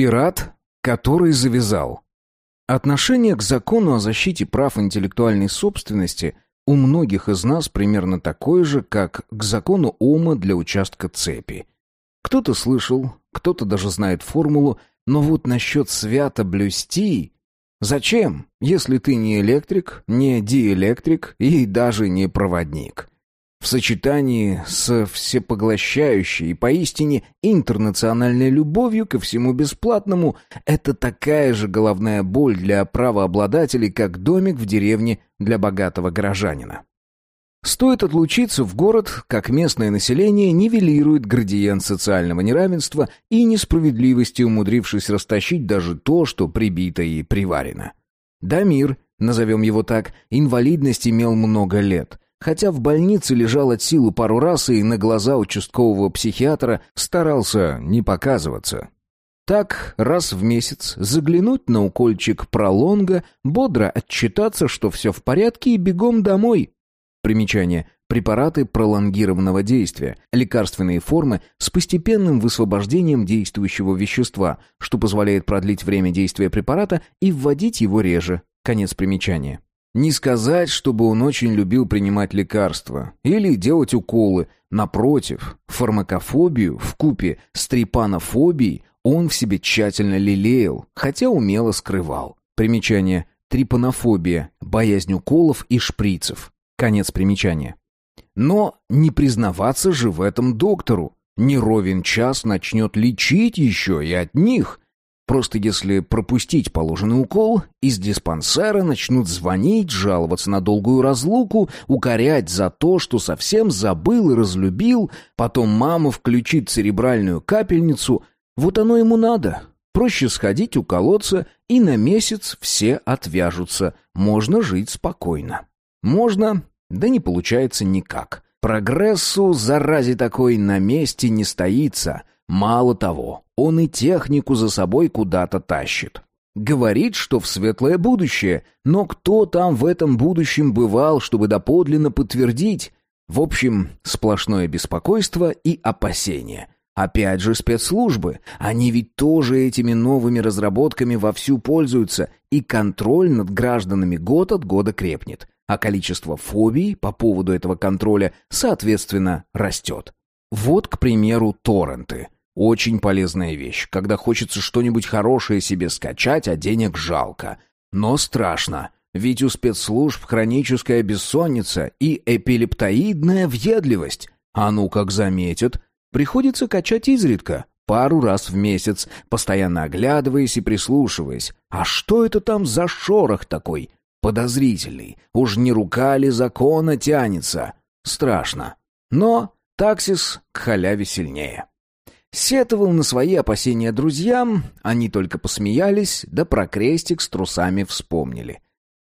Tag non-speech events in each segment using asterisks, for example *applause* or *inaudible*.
Пират, который завязал. Отношение к закону о защите прав интеллектуальной собственности у многих из нас примерно такое же, как к закону Ома для участка цепи. Кто-то слышал, кто-то даже знает формулу, но вот насчет свято блюсти... Зачем, если ты не электрик, не диэлектрик и даже не проводник? В сочетании с всепоглощающей и поистине интернациональной любовью ко всему бесплатному это такая же головная боль для правообладателей, как домик в деревне для богатого горожанина. Стоит отлучиться в город, как местное население нивелирует градиент социального неравенства и несправедливости, умудрившись растащить даже то, что прибито и приварено. Дамир, назовем его так, инвалидность имел много лет – Хотя в больнице лежал от силы пару раз и на глаза участкового психиатра старался не показываться. Так, раз в месяц заглянуть на укольчик пролонга, бодро отчитаться, что все в порядке и бегом домой. Примечание. Препараты пролонгированного действия, лекарственные формы с постепенным высвобождением действующего вещества, что позволяет продлить время действия препарата и вводить его реже. Конец примечания. Не сказать, чтобы он очень любил принимать лекарства или делать уколы. Напротив, фармакофобию в купе с трипанофобией он в себе тщательно лелеял, хотя умело скрывал. Примечание. Трипанофобия – боязнь уколов и шприцев. Конец примечания. Но не признаваться же в этом доктору. Не ровен час начнет лечить еще и от них. Просто если пропустить положенный укол, из диспансера начнут звонить, жаловаться на долгую разлуку, укорять за то, что совсем забыл и разлюбил, потом мама включит церебральную капельницу. Вот оно ему надо. Проще сходить уколоться, и на месяц все отвяжутся. Можно жить спокойно. Можно, да не получается никак. Прогрессу, заразе такой, на месте не стоится. Мало того, он и технику за собой куда-то тащит. Говорит, что в светлое будущее, но кто там в этом будущем бывал, чтобы доподлинно подтвердить? В общем, сплошное беспокойство и опасение. Опять же спецслужбы, они ведь тоже этими новыми разработками вовсю пользуются, и контроль над гражданами год от года крепнет, а количество фобий по поводу этого контроля, соответственно, растет. Вот, к примеру, торренты – очень полезная вещь, когда хочется что-нибудь хорошее себе скачать, а денег жалко. Но страшно, ведь у спецслужб хроническая бессонница и эпилептоидная въедливость. А ну как заметят, приходится качать изредка, пару раз в месяц, постоянно оглядываясь и прислушиваясь. А что это там за шорох такой? Подозрительный. Уж не рука ли закона тянется? Страшно. Но таксис к халяве сильнее. Сетовал на свои опасения друзьям, они только посмеялись, да про крестик с трусами вспомнили.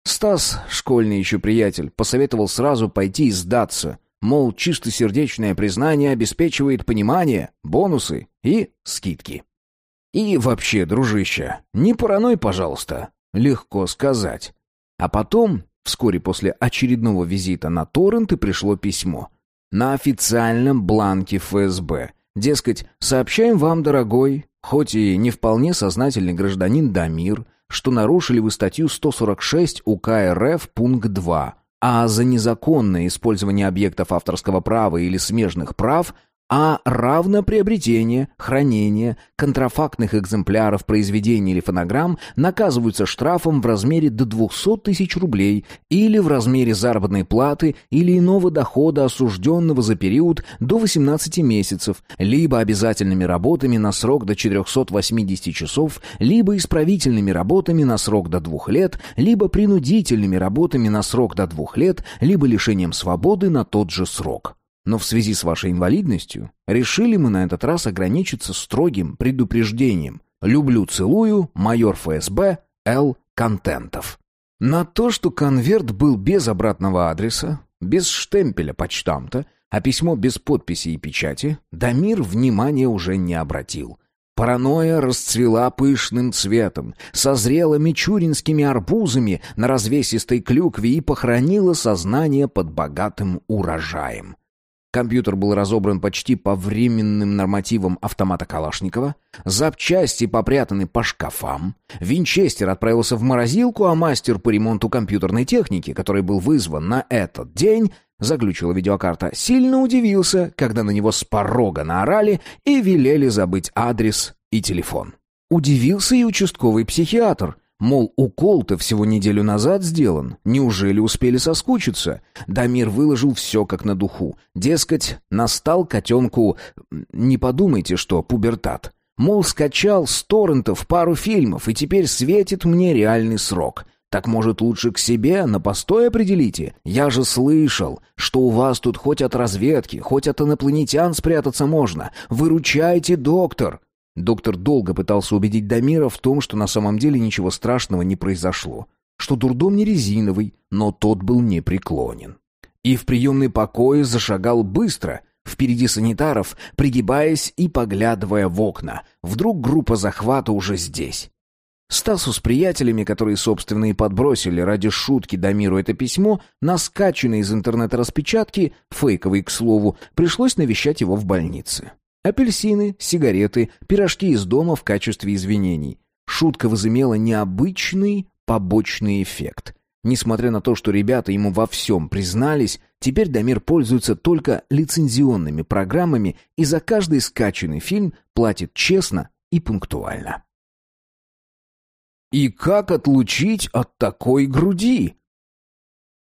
Стас, школьный еще приятель, посоветовал сразу пойти и сдаться, мол, чистосердечное признание обеспечивает понимание, бонусы и скидки. И вообще, дружище, не параной, пожалуйста, легко сказать. А потом, вскоре после очередного визита на торренты пришло письмо. На официальном бланке ФСБ — Дескать, сообщаем вам, дорогой, хоть и не вполне сознательный гражданин Дамир, что нарушили вы статью 146 УК РФ пункт 2, а за незаконное использование объектов авторского права или смежных прав – а равно приобретение, хранение контрафактных экземпляров произведений или фонограмм наказываются штрафом в размере до 200 тысяч рублей или в размере заработной платы или иного дохода осужденного за период до 18 месяцев, либо обязательными работами на срок до 480 часов, либо исправительными работами на срок до 2 лет, либо принудительными работами на срок до 2 лет, либо лишением свободы на тот же срок. Но в связи с вашей инвалидностью решили мы на этот раз ограничиться строгим предупреждением. Люблю, целую, майор ФСБ Л. Контентов. На то, что конверт был без обратного адреса, без штемпеля почтамта, а письмо без подписи и печати, Дамир внимания уже не обратил. Паранойя расцвела пышным цветом, созрела мичуринскими арбузами на развесистой клюкве и похоронила сознание под богатым урожаем. Компьютер был разобран почти по временным нормативам автомата Калашникова, запчасти попрятаны по шкафам, винчестер отправился в морозилку, а мастер по ремонту компьютерной техники, который был вызван на этот день, заключила видеокарта, сильно удивился, когда на него с порога наорали и велели забыть адрес и телефон. Удивился и участковый психиатр, Мол, укол-то всего неделю назад сделан. Неужели успели соскучиться? Дамир выложил все как на духу. Дескать, настал котенку... Не подумайте, что пубертат. Мол, скачал с торрентов пару фильмов, и теперь светит мне реальный срок. Так, может, лучше к себе на постой определите? Я же слышал, что у вас тут хоть от разведки, хоть от инопланетян спрятаться можно. Выручайте, доктор!» Доктор долго пытался убедить Дамира в том, что на самом деле ничего страшного не произошло, что дурдом не резиновый, но тот был непреклонен. И в приемный покое зашагал быстро, впереди санитаров, пригибаясь и поглядывая в окна. Вдруг группа захвата уже здесь. Стасу с приятелями, которые, собственно, и подбросили ради шутки Дамиру это письмо, на скачанной из интернета распечатки, фейковой, к слову, пришлось навещать его в больнице. Апельсины, сигареты, пирожки из дома в качестве извинений. Шутка возымела необычный побочный эффект. Несмотря на то, что ребята ему во всем признались, теперь Дамир пользуется только лицензионными программами и за каждый скачанный фильм платит честно и пунктуально. И как отлучить от такой груди?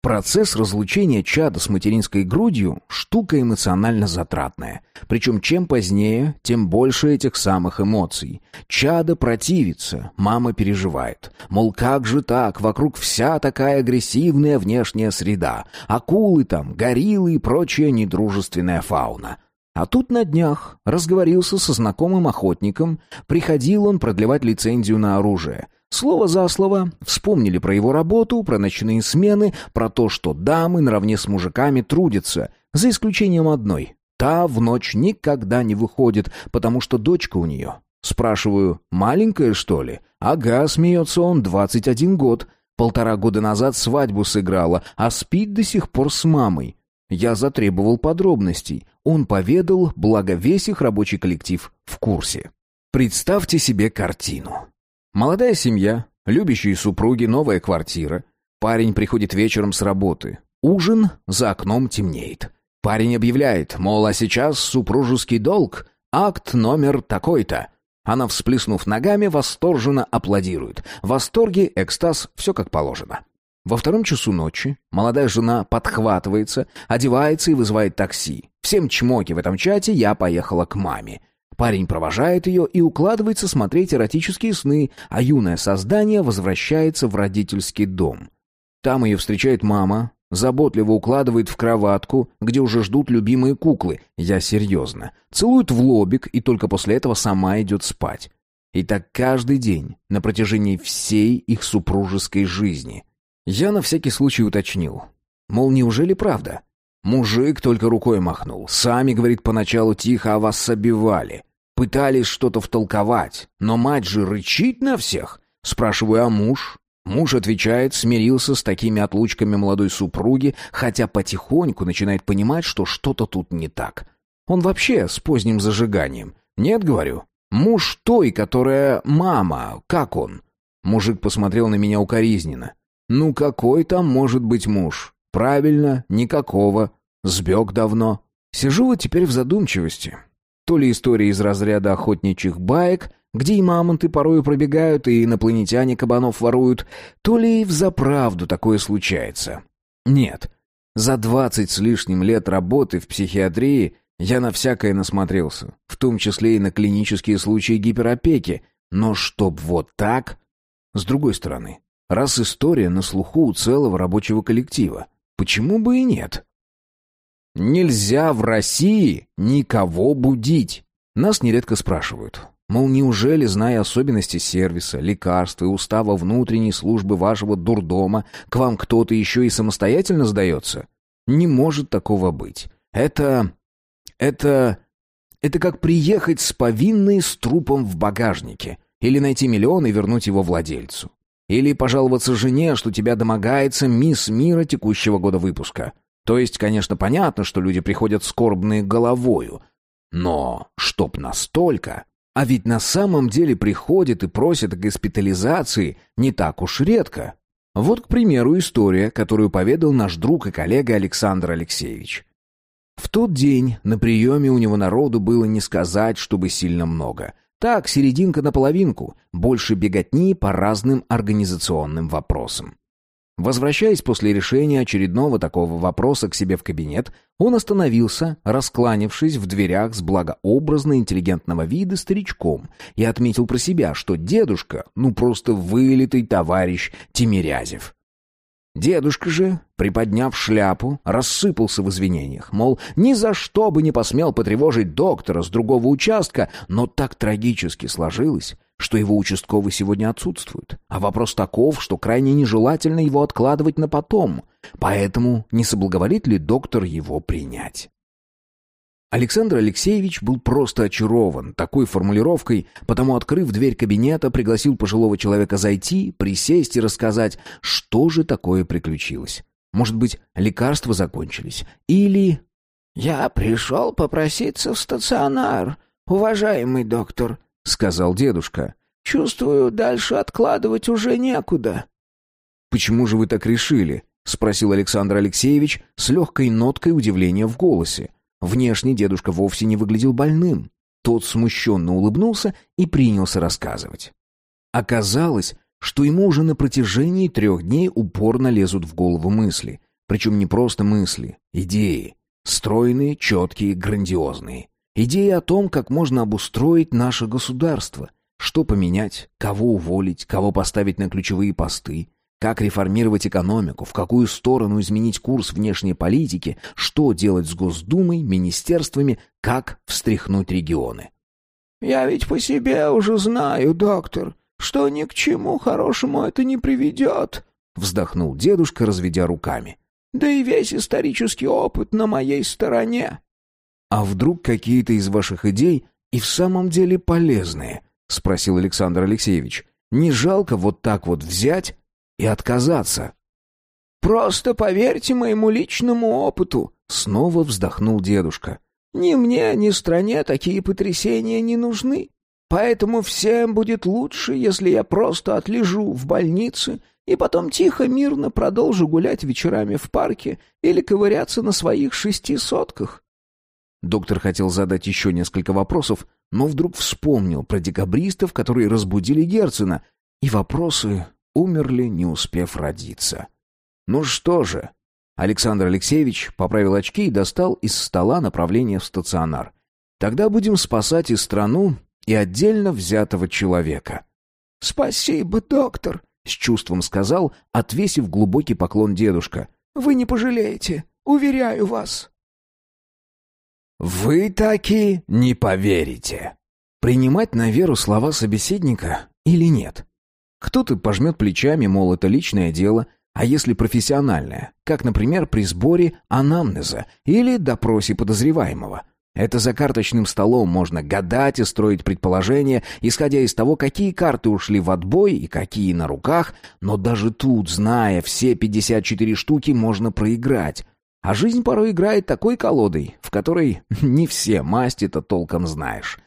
Процесс разлучения чада с материнской грудью – штука эмоционально затратная. Причем чем позднее, тем больше этих самых эмоций. Чадо противится, мама переживает. Мол, как же так, вокруг вся такая агрессивная внешняя среда. Акулы там, гориллы и прочая недружественная фауна. А тут на днях разговорился со знакомым охотником, приходил он продлевать лицензию на оружие – Слово за слово вспомнили про его работу, про ночные смены, про то, что дамы наравне с мужиками трудятся, за исключением одной. Та в ночь никогда не выходит, потому что дочка у нее. Спрашиваю, маленькая, что ли? Ага, смеется он, 21 год. Полтора года назад свадьбу сыграла, а спит до сих пор с мамой. Я затребовал подробностей. Он поведал, благо весь их рабочий коллектив в курсе. Представьте себе картину. Молодая семья, любящие супруги, новая квартира. Парень приходит вечером с работы. Ужин, за окном темнеет. Парень объявляет, мол, а сейчас супружеский долг, акт номер такой-то. Она, всплеснув ногами, восторженно аплодирует. В восторге, экстаз, все как положено. Во втором часу ночи молодая жена подхватывается, одевается и вызывает такси. Всем чмоки в этом чате я поехала к маме. Парень провожает ее и укладывается смотреть эротические сны, а юное создание возвращается в родительский дом. Там ее встречает мама, заботливо укладывает в кроватку, где уже ждут любимые куклы. Я серьезно. Целует в лобик и только после этого сама идет спать. И так каждый день, на протяжении всей их супружеской жизни. Я на всякий случай уточнил. Мол, неужели правда? Мужик только рукой махнул. Сами, говорит, поначалу тихо о вас собивали. Пытались что-то втолковать, но мать же рычит на всех. Спрашиваю, а муж? Муж отвечает, смирился с такими отлучками молодой супруги, хотя потихоньку начинает понимать, что что-то тут не так. Он вообще с поздним зажиганием. Нет, говорю. Муж той, которая мама, как он? Мужик посмотрел на меня укоризненно. Ну какой там может быть муж? Правильно, никакого. Сбег давно. Сижу вот теперь в задумчивости. То ли история из разряда охотничьих баек, где и мамонты порою пробегают, и инопланетяне кабанов воруют, то ли и взаправду такое случается. Нет, за двадцать с лишним лет работы в психиатрии я на всякое насмотрелся, в том числе и на клинические случаи гиперопеки, но чтоб вот так... С другой стороны, раз история на слуху у целого рабочего коллектива, Почему бы и нет? Нельзя в России никого будить. Нас нередко спрашивают. Мол, неужели, зная особенности сервиса, лекарства и устава внутренней службы вашего дурдома, к вам кто-то еще и самостоятельно сдается? Не может такого быть. Это... это... это как приехать с повинной с трупом в багажнике. Или найти миллион и вернуть его владельцу. Или пожаловаться жене, что тебя домогается мисс мира текущего года выпуска. То есть, конечно, понятно, что люди приходят скорбные головою. Но чтоб настолько... А ведь на самом деле приходят и просят о госпитализации не так уж редко. Вот, к примеру, история, которую поведал наш друг и коллега Александр Алексеевич. В тот день на приеме у него народу было не сказать, чтобы сильно много. Так, серединка на половинку, больше беготни по разным организационным вопросам. Возвращаясь после решения очередного такого вопроса к себе в кабинет, он остановился, раскланившись в дверях с благообразно интеллигентного вида старичком, и отметил про себя, что дедушка, ну просто вылитый товарищ Тимирязев. Дедушка же, приподняв шляпу, рассыпался в извинениях, мол, ни за что бы не посмел потревожить доктора с другого участка, но так трагически сложилось, что его участковый сегодня отсутствует. А вопрос таков, что крайне нежелательно его откладывать на потом, поэтому не соблаговолит ли доктор его принять. Александр Алексеевич был просто очарован такой формулировкой, потому, открыв дверь кабинета, пригласил пожилого человека зайти, присесть и рассказать, что же такое приключилось. Может быть, лекарства закончились? Или... «Я пришел попроситься в стационар, уважаемый доктор», — сказал дедушка. «Чувствую, дальше откладывать уже некуда». «Почему же вы так решили?» — спросил Александр Алексеевич с легкой ноткой удивления в голосе. Внешне дедушка вовсе не выглядел больным. Тот смущенно улыбнулся и принялся рассказывать. Оказалось, что ему уже на протяжении трех дней упорно лезут в голову мысли. Причем не просто мысли, идеи. Стройные, четкие, грандиозные. Идеи о том, как можно обустроить наше государство. Что поменять, кого уволить, кого поставить на ключевые посты, как реформировать экономику, в какую сторону изменить курс внешней политики, что делать с Госдумой, министерствами, как встряхнуть регионы. «Я ведь по себе уже знаю, доктор, что ни к чему хорошему это не приведет», — вздохнул дедушка, разведя руками. «Да и весь исторический опыт на моей стороне». «А вдруг какие-то из ваших идей и в самом деле полезные?» — спросил Александр Алексеевич. «Не жалко вот так вот взять и отказаться. «Просто поверьте моему личному опыту», — снова вздохнул дедушка. «Ни мне, ни стране такие потрясения не нужны. Поэтому всем будет лучше, если я просто отлежу в больнице и потом тихо, мирно продолжу гулять вечерами в парке или ковыряться на своих шести сотках». Доктор хотел задать еще несколько вопросов, но вдруг вспомнил про декабристов, которые разбудили Герцена, и вопросы умерли, не успев родиться. Ну что же? Александр Алексеевич поправил очки и достал из стола направление в стационар. Тогда будем спасать и страну, и отдельно взятого человека. Спасибо, доктор, с чувством сказал, отвесив глубокий поклон дедушка. Вы не пожалеете, уверяю вас. Вы таки не поверите. Принимать на веру слова собеседника или нет? Кто-то пожмет плечами, мол, это личное дело, а если профессиональное, как, например, при сборе анамнеза или допросе подозреваемого. Это за карточным столом можно гадать и строить предположения, исходя из того, какие карты ушли в отбой и какие на руках, но даже тут, зная все 54 штуки, можно проиграть. А жизнь порой играет такой колодой, в которой *laughs* не все масти-то толком знаешь.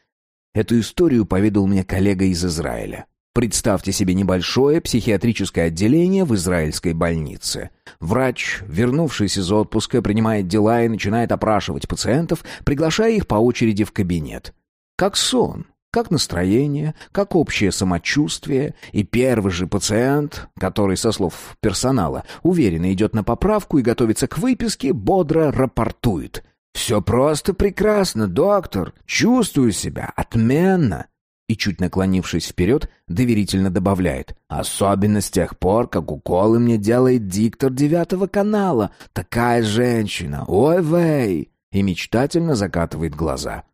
Эту историю поведал мне коллега из Израиля. Представьте себе небольшое психиатрическое отделение в израильской больнице. Врач, вернувшийся из отпуска, принимает дела и начинает опрашивать пациентов, приглашая их по очереди в кабинет. Как сон, как настроение, как общее самочувствие, и первый же пациент, который, со слов персонала, уверенно идет на поправку и готовится к выписке, бодро рапортует. «Все просто прекрасно, доктор. Чувствую себя отменно и, чуть наклонившись вперед, доверительно добавляет. «Особенно с тех пор, как уколы мне делает диктор девятого канала. Такая женщина! Ой-вей!» И мечтательно закатывает глаза.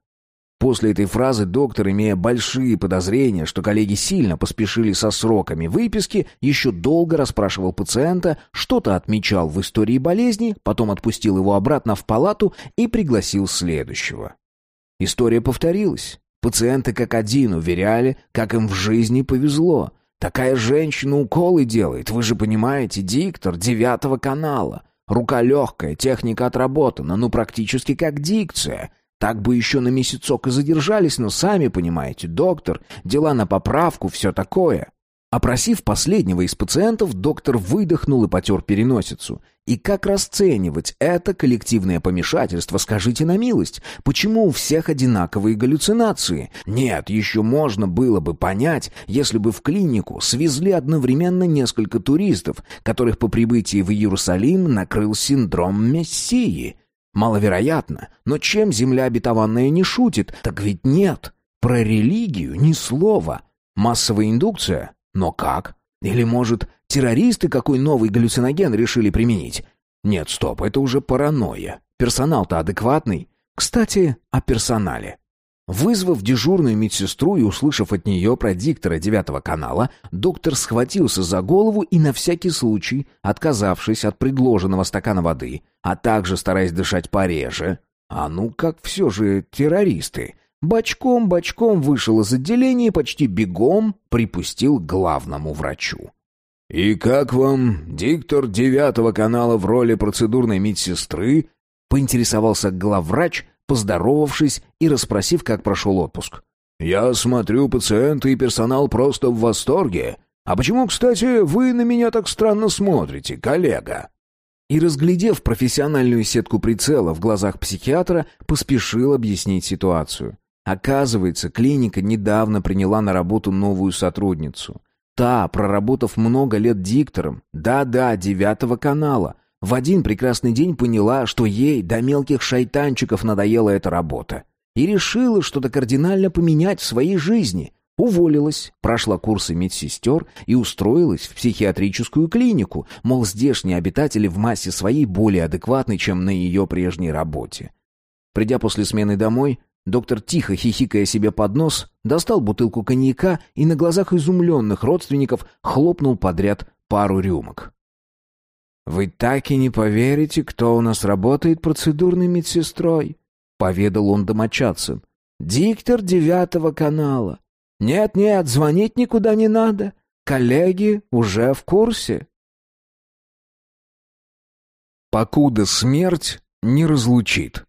После этой фразы доктор, имея большие подозрения, что коллеги сильно поспешили со сроками выписки, еще долго расспрашивал пациента, что-то отмечал в истории болезни, потом отпустил его обратно в палату и пригласил следующего. История повторилась. Пациенты как один уверяли, как им в жизни повезло. Такая женщина уколы делает, вы же понимаете, диктор девятого канала. Рука легкая, техника отработана, ну практически как дикция. Так бы еще на месяцок и задержались, но сами понимаете, доктор, дела на поправку, все такое. Опросив последнего из пациентов, доктор выдохнул и потер переносицу. И как расценивать это коллективное помешательство, скажите на милость? Почему у всех одинаковые галлюцинации? Нет, еще можно было бы понять, если бы в клинику свезли одновременно несколько туристов, которых по прибытии в Иерусалим накрыл синдром Мессии. Маловероятно, но чем земля обетованная не шутит? Так ведь нет. Про религию ни слова. Массовая индукция? Но как? Или, может, террористы какой новый галлюциноген решили применить? Нет, стоп, это уже паранойя. Персонал-то адекватный. Кстати, о персонале. Вызвав дежурную медсестру и услышав от нее про диктора девятого канала, доктор схватился за голову и на всякий случай, отказавшись от предложенного стакана воды, а также стараясь дышать пореже, а ну как все же террористы, Бочком-бочком вышел из отделения и почти бегом припустил к главному врачу. «И как вам диктор девятого канала в роли процедурной медсестры?» — поинтересовался главврач, поздоровавшись и расспросив, как прошел отпуск. «Я смотрю, пациенты и персонал просто в восторге. А почему, кстати, вы на меня так странно смотрите, коллега?» И, разглядев профессиональную сетку прицела в глазах психиатра, поспешил объяснить ситуацию. Оказывается, клиника недавно приняла на работу новую сотрудницу. Та, проработав много лет диктором, да-да, девятого канала, в один прекрасный день поняла, что ей до мелких шайтанчиков надоела эта работа. И решила что-то кардинально поменять в своей жизни. Уволилась, прошла курсы медсестер и устроилась в психиатрическую клинику, мол, здешние обитатели в массе своей более адекватны, чем на ее прежней работе. Придя после смены домой, Доктор, тихо хихикая себе под нос, достал бутылку коньяка и на глазах изумленных родственников хлопнул подряд пару рюмок. «Вы так и не поверите, кто у нас работает процедурной медсестрой», — поведал он домочадцам. «Диктор девятого канала. Нет-нет, звонить никуда не надо. Коллеги уже в курсе». «Покуда смерть не разлучит».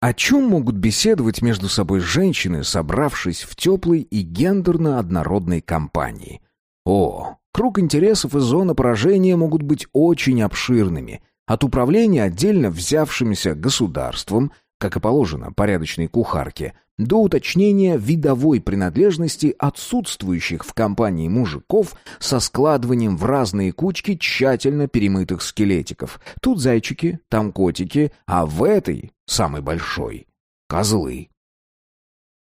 О чем могут беседовать между собой женщины, собравшись в теплой и гендерно однородной компании? О, круг интересов и зона поражения могут быть очень обширными. От управления отдельно взявшимся государством – как и положено порядочной кухарке, до уточнения видовой принадлежности отсутствующих в компании мужиков со складыванием в разные кучки тщательно перемытых скелетиков. Тут зайчики, там котики, а в этой, самой большой, козлы.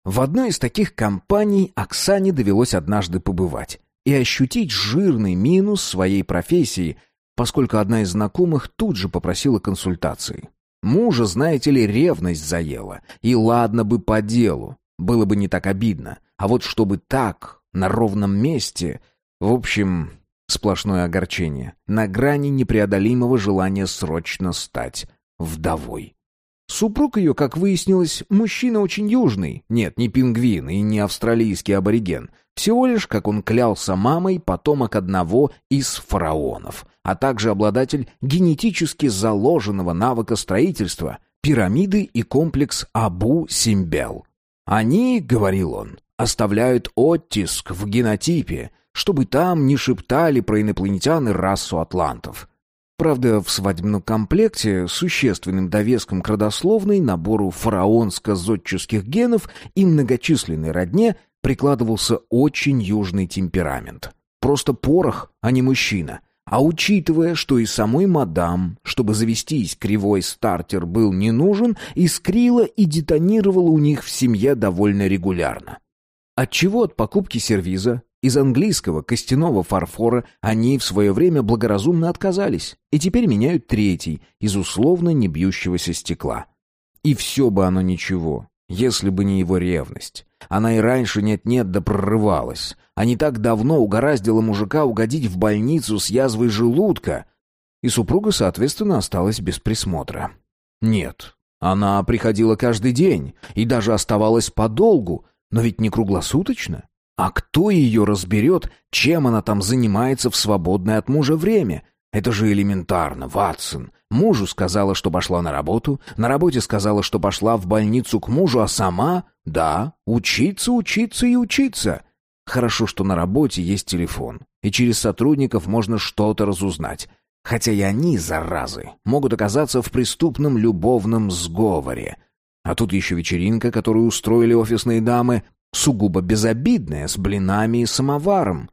В одной из таких компаний Оксане довелось однажды побывать и ощутить жирный минус своей профессии, поскольку одна из знакомых тут же попросила консультации. Мужа, знаете ли, ревность заела. И ладно бы по делу, было бы не так обидно. А вот чтобы так, на ровном месте... В общем, сплошное огорчение. На грани непреодолимого желания срочно стать вдовой. Супруг ее, как выяснилось, мужчина очень южный. Нет, не пингвин и не австралийский абориген. Всего лишь, как он клялся мамой, потомок одного из фараонов, а также обладатель генетически заложенного навыка строительства, пирамиды и комплекс Абу-Симбел. Они, говорил он, оставляют оттиск в генотипе, чтобы там не шептали про инопланетян и расу атлантов. Правда, в свадебном комплекте, существенным довеском к родословной, набору фараонско-зодческих генов и многочисленной родне прикладывался очень южный темперамент. Просто порох, а не мужчина. А учитывая, что и самой мадам, чтобы завестись, кривой стартер был не нужен, искрила и детонировала у них в семье довольно регулярно. Отчего от покупки сервиза из английского костяного фарфора они в свое время благоразумно отказались и теперь меняют третий из условно не бьющегося стекла. И все бы оно ничего, если бы не его ревность. Она и раньше нет-нет да прорывалась. А не так давно угораздило мужика угодить в больницу с язвой желудка. И супруга, соответственно, осталась без присмотра. Нет, она приходила каждый день и даже оставалась подолгу, но ведь не круглосуточно. А кто ее разберет, чем она там занимается в свободное от мужа время? Это же элементарно, Ватсон. Мужу сказала, что пошла на работу, на работе сказала, что пошла в больницу к мужу, а сама... Да, учиться, учиться и учиться. Хорошо, что на работе есть телефон, и через сотрудников можно что-то разузнать. Хотя и они, заразы, могут оказаться в преступном любовном сговоре. А тут еще вечеринка, которую устроили офисные дамы, сугубо безобидная, с блинами и самоваром.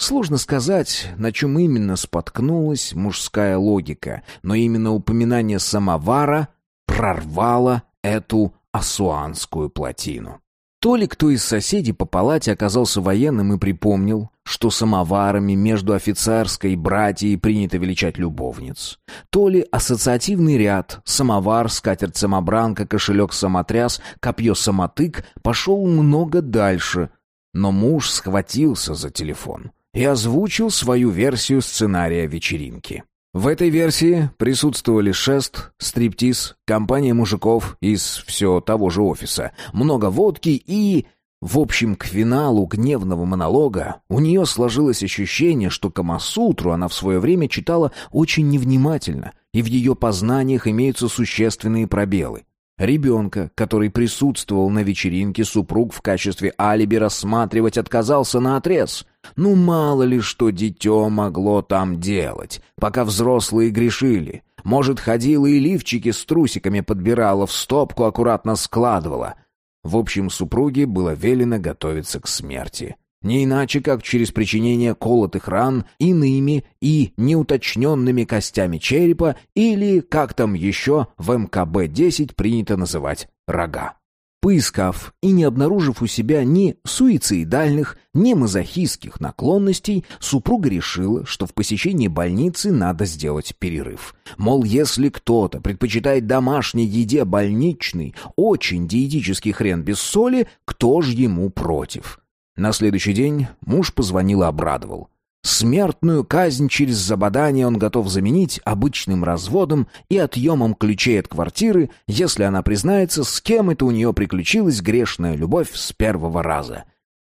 Сложно сказать, на чем именно споткнулась мужская логика, но именно упоминание самовара прорвало эту асуанскую плотину. То ли кто из соседей по палате оказался военным и припомнил, что самоварами между офицерской братьей принято величать любовниц, то ли ассоциативный ряд «самовар», «скатерть-самобранка», «кошелек-самотряс», «копье-самотык» пошел много дальше, но муж схватился за телефон и озвучил свою версию сценария вечеринки. В этой версии присутствовали шест, стриптиз, компания мужиков из все того же офиса, много водки и... В общем, к финалу гневного монолога у нее сложилось ощущение, что Камасутру она в свое время читала очень невнимательно, и в ее познаниях имеются существенные пробелы. Ребенка, который присутствовал на вечеринке, супруг в качестве алиби рассматривать отказался на отрез. Ну, мало ли что дитё могло там делать, пока взрослые грешили. Может, ходила и лифчики с трусиками подбирала, в стопку аккуратно складывала. В общем, супруге было велено готовиться к смерти. Не иначе, как через причинение колотых ран иными и неуточненными костями черепа или, как там еще в МКБ-10 принято называть, рога. Поискав и не обнаружив у себя ни суицидальных, ни мазохистских наклонностей, супруга решила, что в посещении больницы надо сделать перерыв. Мол, если кто-то предпочитает домашней еде больничный, очень диетический хрен без соли, кто ж ему против? На следующий день муж позвонил и обрадовал. Смертную казнь через забодание он готов заменить обычным разводом и отъемом ключей от квартиры, если она признается, с кем это у нее приключилась грешная любовь с первого раза.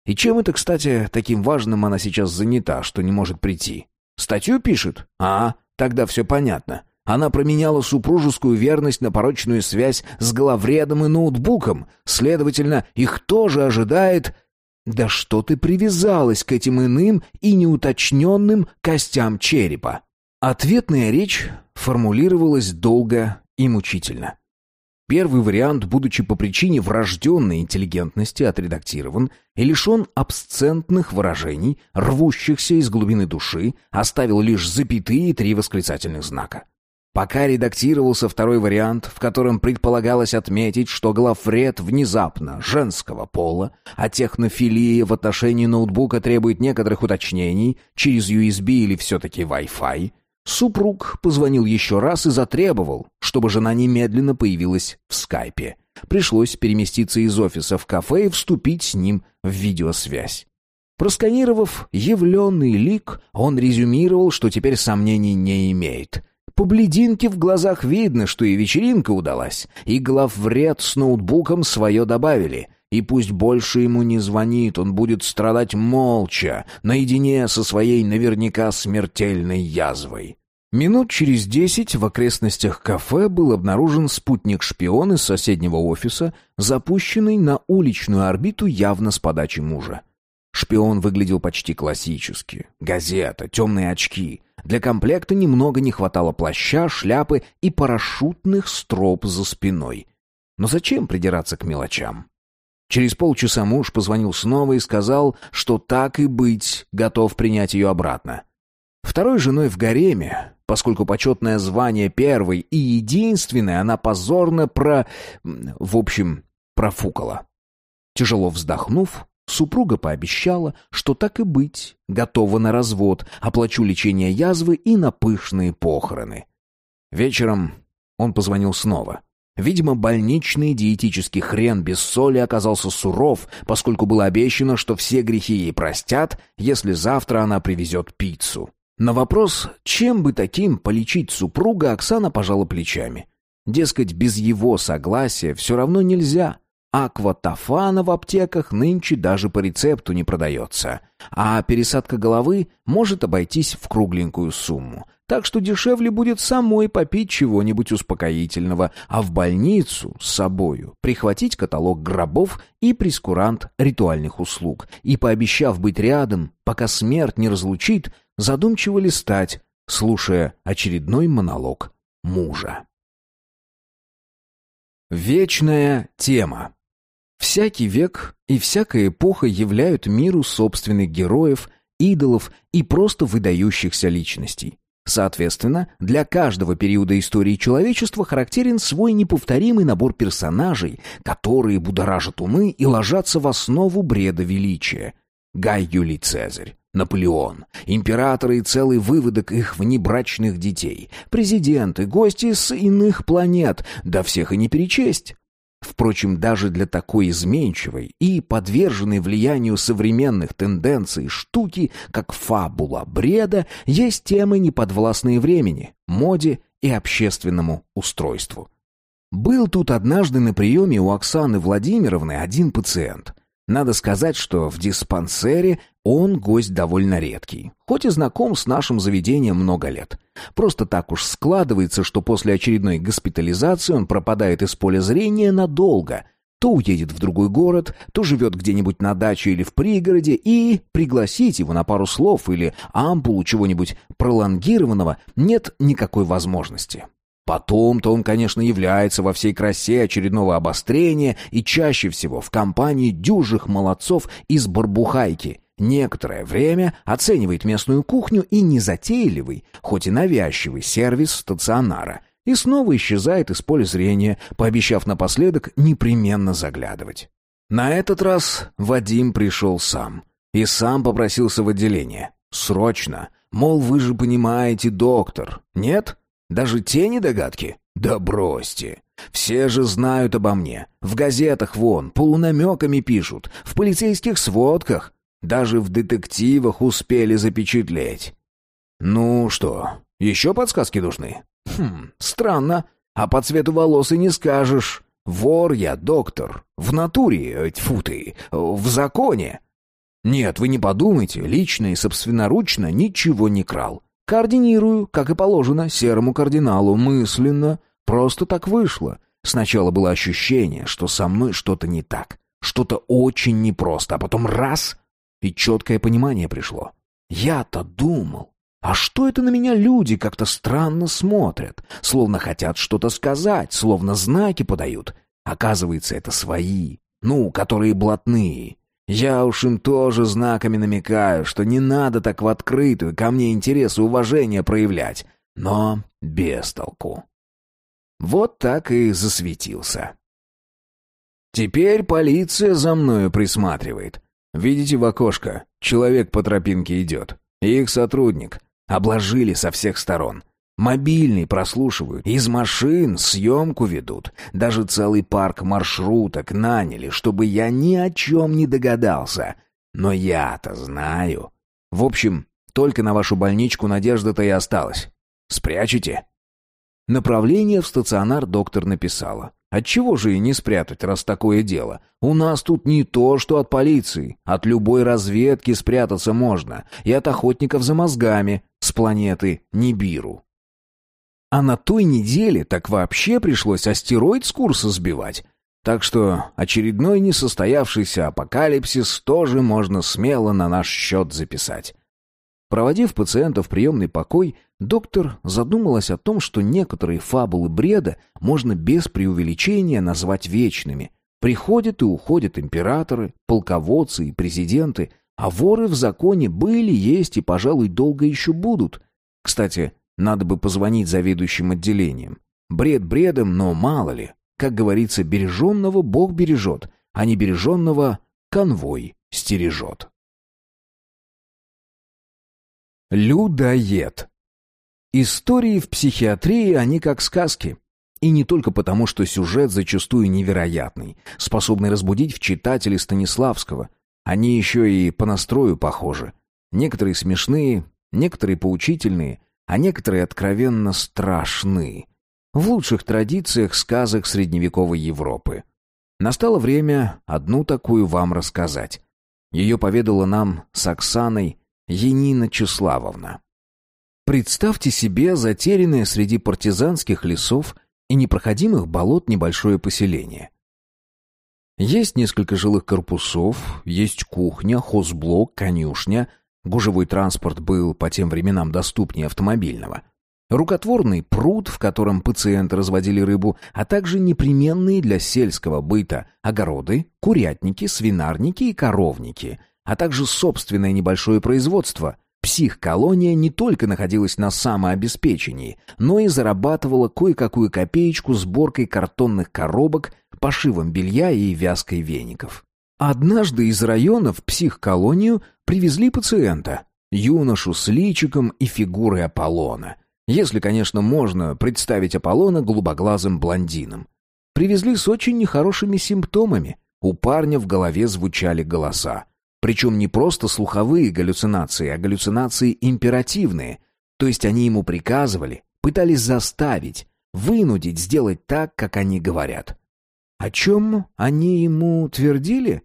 И чем это, кстати, таким важным она сейчас занята, что не может прийти? Статью пишет? А, тогда все понятно. Она променяла супружескую верность на порочную связь с головредом и ноутбуком. Следовательно, их тоже ожидает да что ты привязалась к этим иным и неуточненным костям черепа? Ответная речь формулировалась долго и мучительно. Первый вариант, будучи по причине врожденной интеллигентности отредактирован и лишен абсцентных выражений, рвущихся из глубины души, оставил лишь запятые и три восклицательных знака. Пока редактировался второй вариант, в котором предполагалось отметить, что главред внезапно женского пола, а технофилия в отношении ноутбука требует некоторых уточнений через USB или все-таки Wi-Fi, супруг позвонил еще раз и затребовал, чтобы жена немедленно появилась в скайпе. Пришлось переместиться из офиса в кафе и вступить с ним в видеосвязь. Просканировав явленный лик, он резюмировал, что теперь сомнений не имеет — по блединке в глазах видно, что и вечеринка удалась, и главвред с ноутбуком свое добавили. И пусть больше ему не звонит, он будет страдать молча, наедине со своей наверняка смертельной язвой. Минут через десять в окрестностях кафе был обнаружен спутник-шпион из соседнего офиса, запущенный на уличную орбиту явно с подачи мужа. Шпион выглядел почти классически. Газета, темные очки, для комплекта немного не хватало плаща, шляпы и парашютных строп за спиной. Но зачем придираться к мелочам? Через полчаса муж позвонил снова и сказал, что так и быть, готов принять ее обратно. Второй женой в гареме, поскольку почетное звание первой и единственной она позорно про... в общем, профукала. Тяжело вздохнув, Супруга пообещала, что так и быть, готова на развод, оплачу лечение язвы и на пышные похороны. Вечером он позвонил снова. Видимо, больничный диетический хрен без соли оказался суров, поскольку было обещано, что все грехи ей простят, если завтра она привезет пиццу. На вопрос, чем бы таким полечить супруга, Оксана пожала плечами. Дескать, без его согласия все равно нельзя — Акватофана в аптеках нынче даже по рецепту не продается, а пересадка головы может обойтись в кругленькую сумму. Так что дешевле будет самой попить чего-нибудь успокоительного, а в больницу с собою прихватить каталог гробов и прескурант ритуальных услуг, и, пообещав быть рядом, пока смерть не разлучит, задумчиво листать, слушая очередной монолог мужа. Вечная тема Всякий век и всякая эпоха являют миру собственных героев, идолов и просто выдающихся личностей. Соответственно, для каждого периода истории человечества характерен свой неповторимый набор персонажей, которые будоражат умы и ложатся в основу бреда величия. Гай Юлий Цезарь, Наполеон, императоры и целый выводок их внебрачных детей, президенты, гости с иных планет, да всех и не перечесть. Впрочем, даже для такой изменчивой и подверженной влиянию современных тенденций штуки, как фабула бреда, есть темы, неподвластные времени, моде и общественному устройству. Был тут однажды на приеме у Оксаны Владимировны один пациент – надо сказать, что в диспансере он гость довольно редкий, хоть и знаком с нашим заведением много лет. Просто так уж складывается, что после очередной госпитализации он пропадает из поля зрения надолго. То уедет в другой город, то живет где-нибудь на даче или в пригороде, и пригласить его на пару слов или ампулу чего-нибудь пролонгированного нет никакой возможности. Потом-то он, конечно, является во всей красе очередного обострения и чаще всего в компании дюжих молодцов из Барбухайки. Некоторое время оценивает местную кухню и незатейливый, хоть и навязчивый сервис стационара. И снова исчезает из поля зрения, пообещав напоследок непременно заглядывать. На этот раз Вадим пришел сам. И сам попросился в отделение. Срочно. Мол, вы же понимаете, доктор. Нет? Даже тени догадки? Да бросьте. Все же знают обо мне. В газетах вон, полунамеками пишут, в полицейских сводках. Даже в детективах успели запечатлеть. Ну что, еще подсказки нужны? Хм, странно. А по цвету волос и не скажешь. Вор я, доктор. В натуре, тьфу ты, в законе. Нет, вы не подумайте, лично и собственноручно ничего не крал. Координирую, как и положено, серому кардиналу, мысленно. Просто так вышло. Сначала было ощущение, что со мной что-то не так. Что-то очень непросто, а потом раз — и четкое понимание пришло. Я-то думал, а что это на меня люди как-то странно смотрят, словно хотят что-то сказать, словно знаки подают. Оказывается, это свои, ну, которые блатные. Я уж им тоже знаками намекаю, что не надо так в открытую ко мне интерес и уважение проявлять. Но без толку. Вот так и засветился. Теперь полиция за мною присматривает. Видите в окошко? Человек по тропинке идет. Их сотрудник. Обложили со всех сторон. Мобильный прослушивают, из машин съемку ведут. Даже целый парк маршруток наняли, чтобы я ни о чем не догадался. Но я-то знаю. В общем, только на вашу больничку надежда-то и осталась. Спрячете?» Направление в стационар доктор написала. Отчего же и не спрятать, раз такое дело? У нас тут не то, что от полиции. От любой разведки спрятаться можно. И от охотников за мозгами с планеты Нибиру. А на той неделе так вообще пришлось астероид с курса сбивать. Так что очередной несостоявшийся апокалипсис тоже можно смело на наш счет записать. Проводив пациента в приемный покой, доктор задумалась о том, что некоторые фабулы бреда можно без преувеличения назвать вечными. Приходят и уходят императоры, полководцы и президенты, а воры в законе были, есть и, пожалуй, долго еще будут. Кстати, надо бы позвонить заведующим отделением. Бред бредом, но мало ли. Как говорится, береженного Бог бережет, а не береженного конвой стережет. Людоед. Истории в психиатрии, они как сказки. И не только потому, что сюжет зачастую невероятный, способный разбудить в читателе Станиславского. Они еще и по настрою похожи. Некоторые смешные, некоторые поучительные, а некоторые откровенно страшны. В лучших традициях сказок средневековой Европы. Настало время одну такую вам рассказать. Ее поведала нам с Оксаной Енина Числавовна. Представьте себе затерянное среди партизанских лесов и непроходимых болот небольшое поселение. Есть несколько жилых корпусов, есть кухня, хозблок, конюшня. Гужевой транспорт был по тем временам доступнее автомобильного. Рукотворный пруд, в котором пациенты разводили рыбу, а также непременные для сельского быта огороды, курятники, свинарники и коровники, а также собственное небольшое производство. Психколония не только находилась на самообеспечении, но и зарабатывала кое-какую копеечку сборкой картонных коробок, пошивом белья и вязкой веников. Однажды из района в психколонию привезли пациента, юношу с личиком и фигурой Аполлона – если, конечно, можно представить Аполлона голубоглазым блондином. Привезли с очень нехорошими симптомами. У парня в голове звучали голоса. Причем не просто слуховые галлюцинации, а галлюцинации императивные. То есть они ему приказывали, пытались заставить, вынудить сделать так, как они говорят. О чем они ему твердили?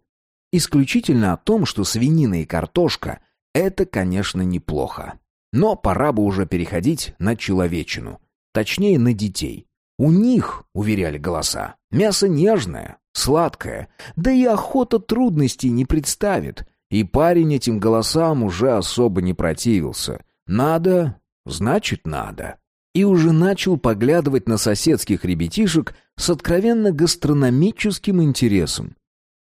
Исключительно о том, что свинина и картошка — это, конечно, неплохо. Но пора бы уже переходить на человечину. Точнее, на детей. У них, уверяли голоса, мясо нежное, сладкое, да и охота трудностей не представит. И парень этим голосам уже особо не противился. Надо, значит надо. И уже начал поглядывать на соседских ребятишек с откровенно гастрономическим интересом.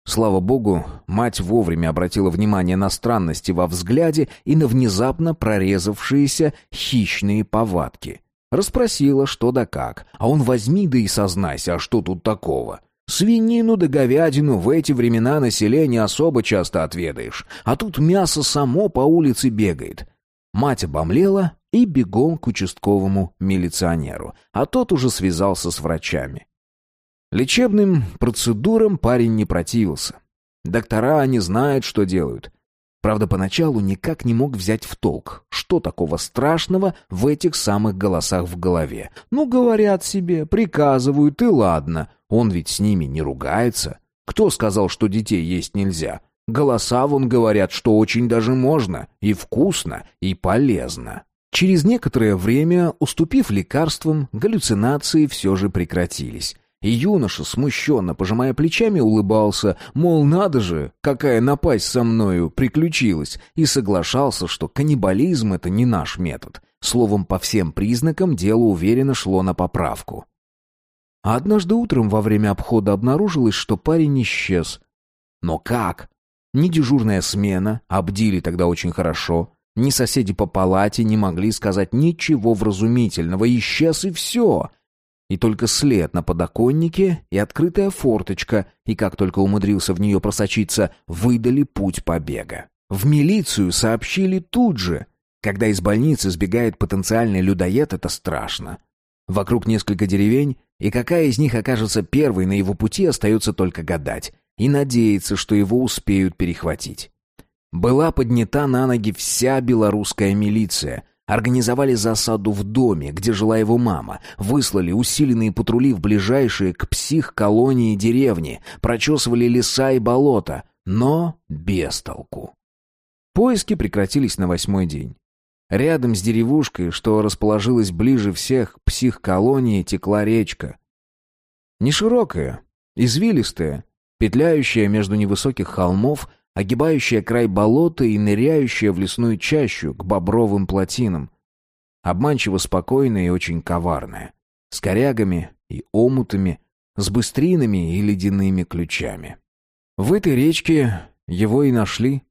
Слава богу, мать вовремя обратила внимание на странности во взгляде и на внезапно прорезавшиеся хищные повадки. Расспросила, что да как, а он возьми да и сознайся, а что тут такого? Свинину да говядину в эти времена населения особо часто отведаешь, а тут мясо само по улице бегает. Мать обомлела и бегом к участковому милиционеру, а тот уже связался с врачами. Лечебным процедурам парень не противился. Доктора не знают, что делают. Правда, поначалу никак не мог взять в толк, что такого страшного в этих самых голосах в голове. Ну, говорят себе, приказывают, и ладно. Он ведь с ними не ругается. Кто сказал, что детей есть нельзя? Голоса вон говорят, что очень даже можно, и вкусно, и полезно. Через некоторое время, уступив лекарствам, галлюцинации все же прекратились. И юноша, смущенно пожимая плечами, улыбался, мол, надо же, какая напасть со мною приключилась, и соглашался, что каннибализм — это не наш метод. Словом, по всем признакам дело уверенно шло на поправку. А однажды утром во время обхода обнаружилось, что парень исчез. Но как? Ни дежурная смена, обдили тогда очень хорошо, ни соседи по палате не могли сказать ничего вразумительного. Исчез и все — и только след на подоконнике и открытая форточка, и как только умудрился в нее просочиться, выдали путь побега. В милицию сообщили тут же. Когда из больницы сбегает потенциальный людоед, это страшно. Вокруг несколько деревень, и какая из них окажется первой на его пути, остается только гадать и надеяться, что его успеют перехватить. Была поднята на ноги вся белорусская милиция — Организовали засаду в доме, где жила его мама, выслали усиленные патрули в ближайшие к псих-колонии деревни, прочесывали леса и болота, но без толку. Поиски прекратились на восьмой день. Рядом с деревушкой, что расположилась ближе всех к псих-колонии, текла речка. Неширокая, извилистая, петляющая между невысоких холмов, огибающая край болота и ныряющая в лесную чащу к бобровым плотинам. Обманчиво спокойная и очень коварная. С корягами и омутами, с быстринами и ледяными ключами. В этой речке его и нашли.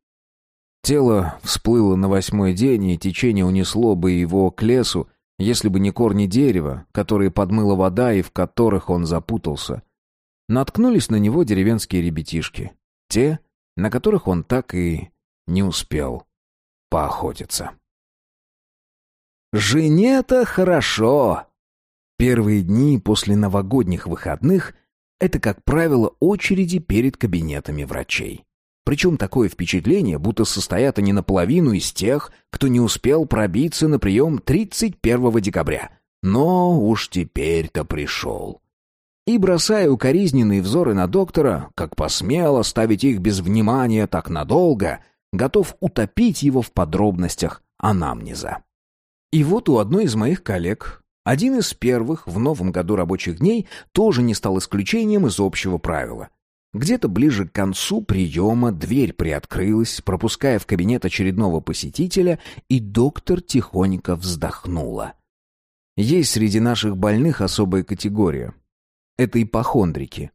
Тело всплыло на восьмой день, и течение унесло бы его к лесу, если бы не корни дерева, которые подмыла вода и в которых он запутался. Наткнулись на него деревенские ребятишки. Те, на которых он так и не успел поохотиться. Жене-то хорошо. Первые дни после новогодних выходных — это, как правило, очереди перед кабинетами врачей. Причем такое впечатление, будто состоят они наполовину из тех, кто не успел пробиться на прием 31 декабря. Но уж теперь-то пришел. И, бросая укоризненные взоры на доктора, как посмело ставить их без внимания так надолго, готов утопить его в подробностях анамнеза. И вот у одной из моих коллег, один из первых в новом году рабочих дней, тоже не стал исключением из общего правила. Где-то ближе к концу приема дверь приоткрылась, пропуская в кабинет очередного посетителя, и доктор тихонько вздохнула. Есть среди наших больных особая категория. Это ипохондрики.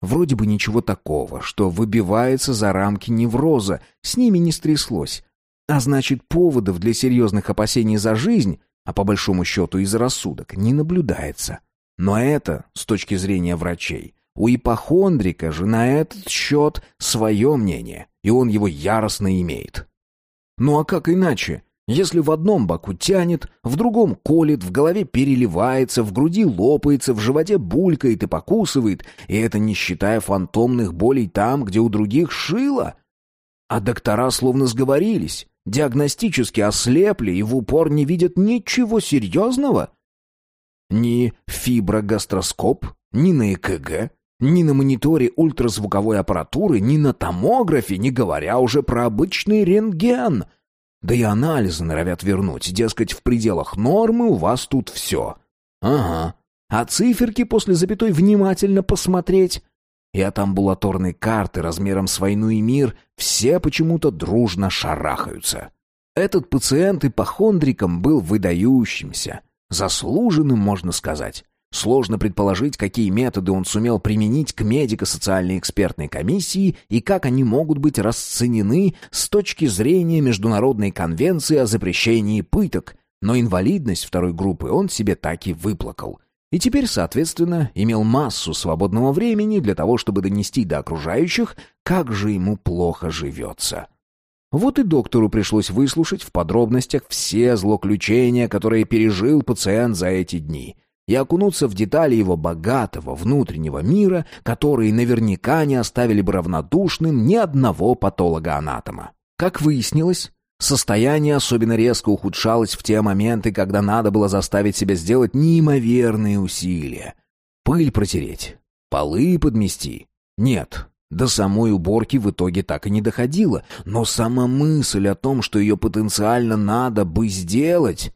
Вроде бы ничего такого, что выбивается за рамки невроза, с ними не стряслось. А значит, поводов для серьезных опасений за жизнь, а по большому счету и за рассудок, не наблюдается. Но это, с точки зрения врачей, у ипохондрика же на этот счет свое мнение, и он его яростно имеет. Ну а как иначе? Если в одном боку тянет, в другом колет, в голове переливается, в груди лопается, в животе булькает и покусывает, и это не считая фантомных болей там, где у других шило. А доктора словно сговорились, диагностически ослепли и в упор не видят ничего серьезного. Ни фиброгастроскоп, ни на ЭКГ, ни на мониторе ультразвуковой аппаратуры, ни на томографе, не говоря уже про обычный рентген. Да и анализы норовят вернуть, дескать, в пределах нормы у вас тут все. Ага. А циферки после запятой внимательно посмотреть? И от амбулаторной карты размером с войну и мир все почему-то дружно шарахаются. Этот пациент ипохондриком был выдающимся, заслуженным, можно сказать. Сложно предположить, какие методы он сумел применить к медико-социальной экспертной комиссии и как они могут быть расценены с точки зрения Международной конвенции о запрещении пыток, но инвалидность второй группы он себе так и выплакал. И теперь, соответственно, имел массу свободного времени для того, чтобы донести до окружающих, как же ему плохо живется. Вот и доктору пришлось выслушать в подробностях все злоключения, которые пережил пациент за эти дни — и окунуться в детали его богатого внутреннего мира, которые наверняка не оставили бы равнодушным ни одного патолога-анатома. Как выяснилось, состояние особенно резко ухудшалось в те моменты, когда надо было заставить себя сделать неимоверные усилия. Пыль протереть, полы подмести. Нет, до самой уборки в итоге так и не доходило, но сама мысль о том, что ее потенциально надо бы сделать...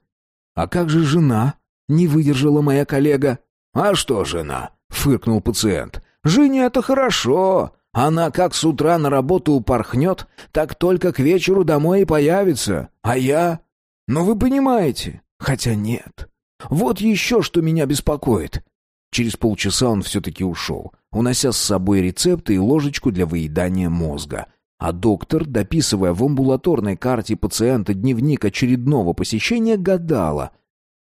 А как же жена? Не выдержала моя коллега. «А что жена?» — фыркнул пациент. «Жене это хорошо. Она как с утра на работу упорхнет, так только к вечеру домой и появится. А я? Ну вы понимаете. Хотя нет. Вот еще что меня беспокоит». Через полчаса он все-таки ушел, унося с собой рецепты и ложечку для выедания мозга. А доктор, дописывая в амбулаторной карте пациента дневник очередного посещения, гадала —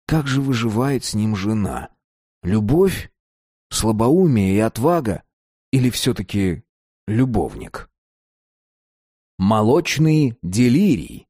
как же выживает с ним жена? Любовь? Слабоумие и отвага? Или все-таки любовник? Молочный делирий.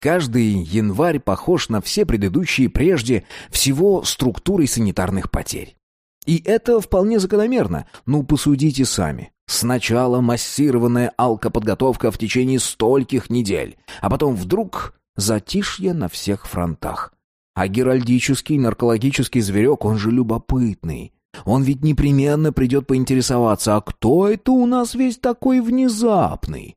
Каждый январь похож на все предыдущие прежде всего структурой санитарных потерь. И это вполне закономерно, ну посудите сами. Сначала массированная алкоподготовка в течение стольких недель, а потом вдруг затишье на всех фронтах. А геральдический наркологический зверек, он же любопытный. Он ведь непременно придет поинтересоваться, а кто это у нас весь такой внезапный?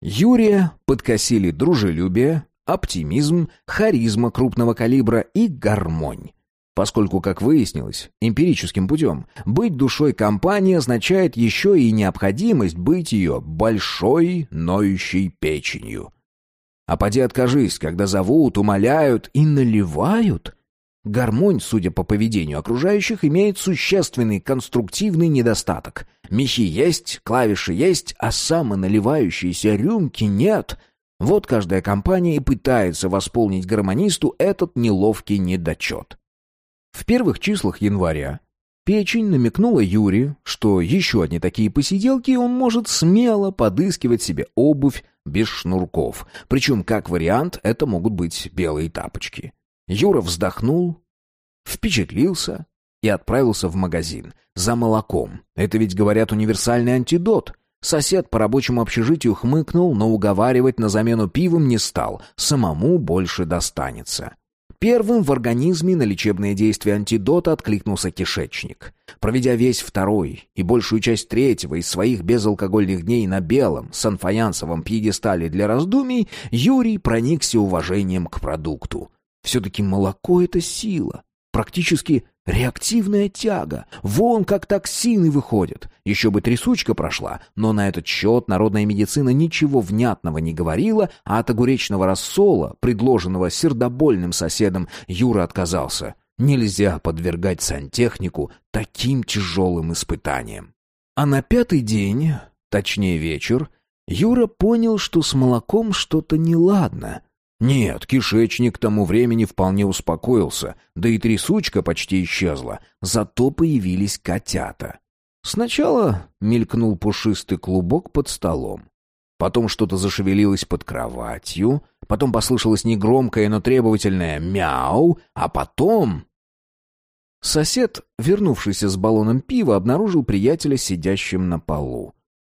Юрия подкосили дружелюбие, оптимизм, харизма крупного калибра и гармонь. Поскольку, как выяснилось, эмпирическим путем, быть душой компании означает еще и необходимость быть ее большой ноющей печенью. А поди откажись, когда зовут, умоляют и наливают. Гармонь, судя по поведению окружающих, имеет существенный конструктивный недостаток. Мехи есть, клавиши есть, а самоналивающиеся рюмки нет. Вот каждая компания и пытается восполнить гармонисту этот неловкий недочет. В первых числах января Печень намекнула Юре, что еще одни такие посиделки, он может смело подыскивать себе обувь без шнурков. Причем, как вариант, это могут быть белые тапочки. Юра вздохнул, впечатлился и отправился в магазин. За молоком. Это ведь, говорят, универсальный антидот. Сосед по рабочему общежитию хмыкнул, но уговаривать на замену пивом не стал. Самому больше достанется. Первым в организме на лечебное действие антидота откликнулся кишечник. Проведя весь второй и большую часть третьего из своих безалкогольных дней на белом санфаянсовом пьедестале для раздумий, Юрий проникся уважением к продукту. Все-таки молоко — это сила, практически реактивная тяга. Вон как токсины выходят. Еще бы трясучка прошла, но на этот счет народная медицина ничего внятного не говорила, а от огуречного рассола, предложенного сердобольным соседом, Юра отказался. Нельзя подвергать сантехнику таким тяжелым испытаниям. А на пятый день, точнее вечер, Юра понял, что с молоком что-то неладно — нет, кишечник к тому времени вполне успокоился, да и трясучка почти исчезла, зато появились котята. Сначала мелькнул пушистый клубок под столом. Потом что-то зашевелилось под кроватью, потом послышалось негромкое, но требовательное «мяу», а потом... Сосед, вернувшийся с баллоном пива, обнаружил приятеля сидящим на полу.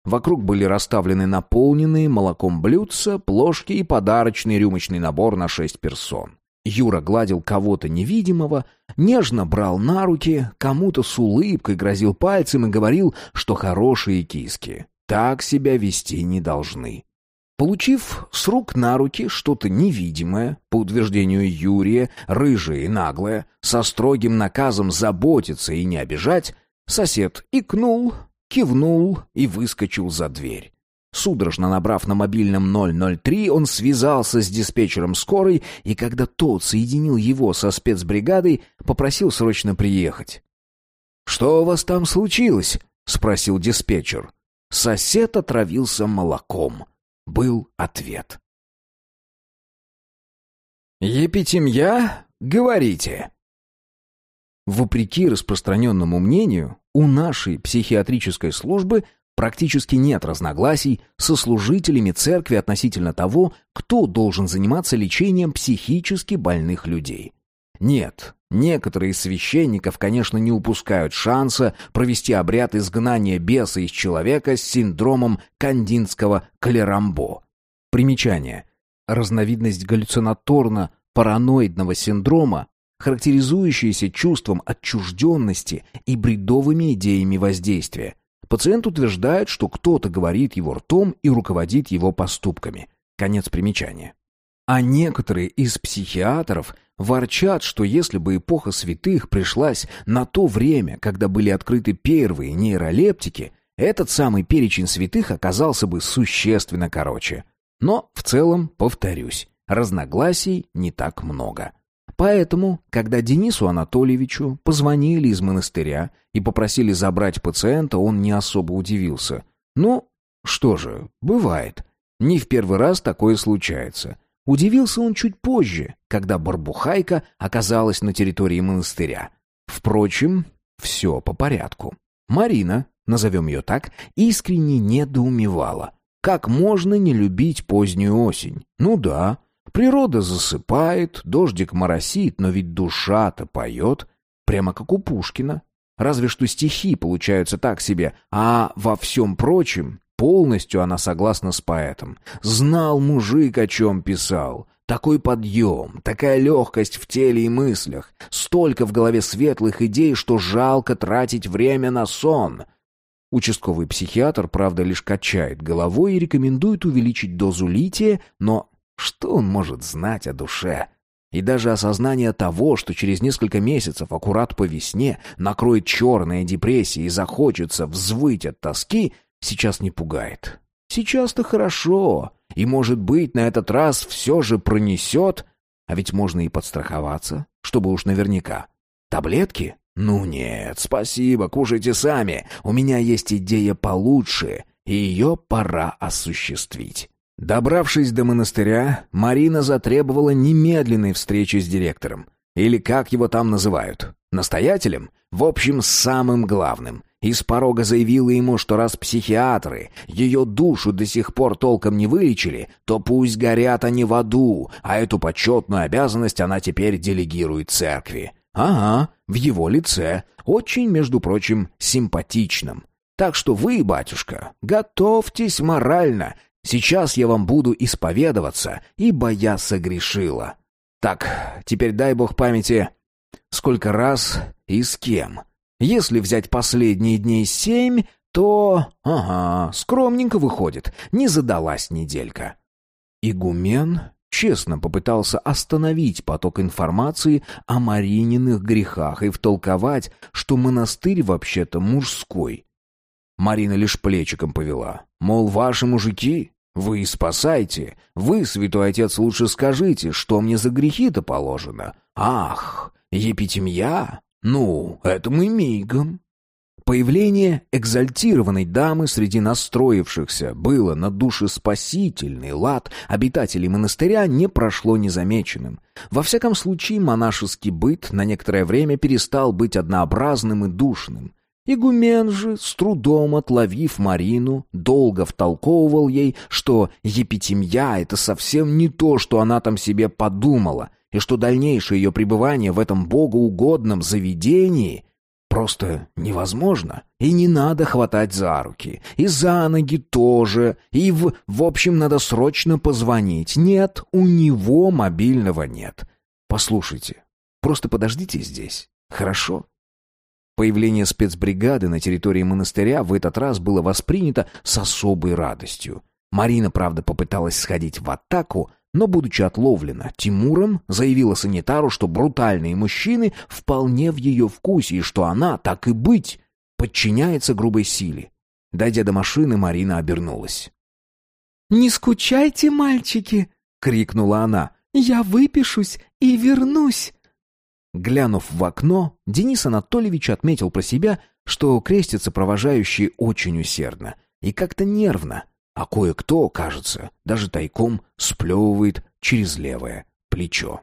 Вокруг были расставлены наполненные молоком блюдца, плошки и подарочный рюмочный набор на шесть персон. Юра гладил кого-то невидимого, нежно брал на руки, кому-то с улыбкой грозил пальцем и говорил, что хорошие киски так себя вести не должны. Получив с рук на руки что-то невидимое, по утверждению Юрия, рыжее и наглое, со строгим наказом заботиться и не обижать, сосед икнул, кивнул и выскочил за дверь. Судорожно набрав на мобильном 003, он связался с диспетчером скорой, и когда тот соединил его со спецбригадой, попросил срочно приехать. «Что у вас там случилось?» — спросил диспетчер. «Сосед отравился молоком», — был ответ. «Епитемья? Говорите!» Вопреки распространенному мнению, у нашей психиатрической службы практически нет разногласий со служителями церкви относительно того, кто должен заниматься лечением психически больных людей. Нет, некоторые из священников, конечно, не упускают шанса провести обряд изгнания беса из человека с синдромом кандинского клерамбо. Примечание. Разновидность галлюцинаторно-параноидного синдрома, характеризующиеся чувством отчужденности и бредовыми идеями воздействия. Пациент утверждает, что кто-то говорит его ртом и руководит его поступками. Конец примечания. А некоторые из психиатров ворчат, что если бы эпоха святых пришлась на то время, когда были открыты первые нейролептики, этот самый перечень святых оказался бы существенно короче. Но в целом, повторюсь, разногласий не так много. Поэтому, когда Денису Анатольевичу позвонили из монастыря и попросили забрать пациента, он не особо удивился. Ну, что же, бывает. Не в первый раз такое случается. Удивился он чуть позже, когда Барбухайка оказалась на территории монастыря. Впрочем, все по порядку. Марина, назовем ее так, искренне недоумевала. Как можно не любить позднюю осень? Ну да, Природа засыпает, дождик моросит, но ведь душа-то поет, прямо как у Пушкина. Разве что стихи получаются так себе, а во всем прочем полностью она согласна с поэтом. Знал мужик, о чем писал. Такой подъем, такая легкость в теле и мыслях, столько в голове светлых идей, что жалко тратить время на сон. Участковый психиатр, правда, лишь качает головой и рекомендует увеличить дозу лития, но что он может знать о душе? И даже осознание того, что через несколько месяцев, аккурат по весне, накроет черная депрессия и захочется взвыть от тоски, сейчас не пугает. Сейчас-то хорошо, и, может быть, на этот раз все же пронесет, а ведь можно и подстраховаться, чтобы уж наверняка. Таблетки? Ну нет, спасибо, кушайте сами, у меня есть идея получше, и ее пора осуществить. Добравшись до монастыря, Марина затребовала немедленной встречи с директором. Или как его там называют? Настоятелем? В общем, самым главным. И с порога заявила ему, что раз психиатры ее душу до сих пор толком не вылечили, то пусть горят они в аду, а эту почетную обязанность она теперь делегирует церкви. Ага, в его лице, очень, между прочим, симпатичным. Так что вы, батюшка, готовьтесь морально Сейчас я вам буду исповедоваться, ибо я согрешила. Так, теперь дай бог памяти, сколько раз и с кем. Если взять последние дней семь, то... Ага, скромненько выходит, не задалась неделька. Игумен честно попытался остановить поток информации о Марининых грехах и втолковать, что монастырь вообще-то мужской. Марина лишь плечиком повела. Мол, ваши мужики, вы спасайте. Вы, святой отец, лучше скажите, что мне за грехи-то положено. Ах, епитемья? Ну, это мы мигом. Появление экзальтированной дамы среди настроившихся было на душеспасительный лад обитателей монастыря не прошло незамеченным. Во всяком случае, монашеский быт на некоторое время перестал быть однообразным и душным. Игумен же, с трудом отловив Марину, долго втолковывал ей, что епитемья — это совсем не то, что она там себе подумала, и что дальнейшее ее пребывание в этом богоугодном заведении просто невозможно. И не надо хватать за руки. И за ноги тоже. И в... В общем, надо срочно позвонить. Нет, у него мобильного нет. Послушайте, просто подождите здесь. Хорошо? Появление спецбригады на территории монастыря в этот раз было воспринято с особой радостью. Марина, правда, попыталась сходить в атаку, но, будучи отловлена Тимуром, заявила санитару, что брутальные мужчины вполне в ее вкусе и что она, так и быть, подчиняется грубой силе. Дойдя до машины, Марина обернулась. «Не скучайте, мальчики!» — крикнула она. «Я выпишусь и вернусь!» Глянув в окно, Денис Анатольевич отметил про себя, что крестятся провожающие очень усердно и как-то нервно, а кое-кто, кажется, даже тайком сплевывает через левое плечо.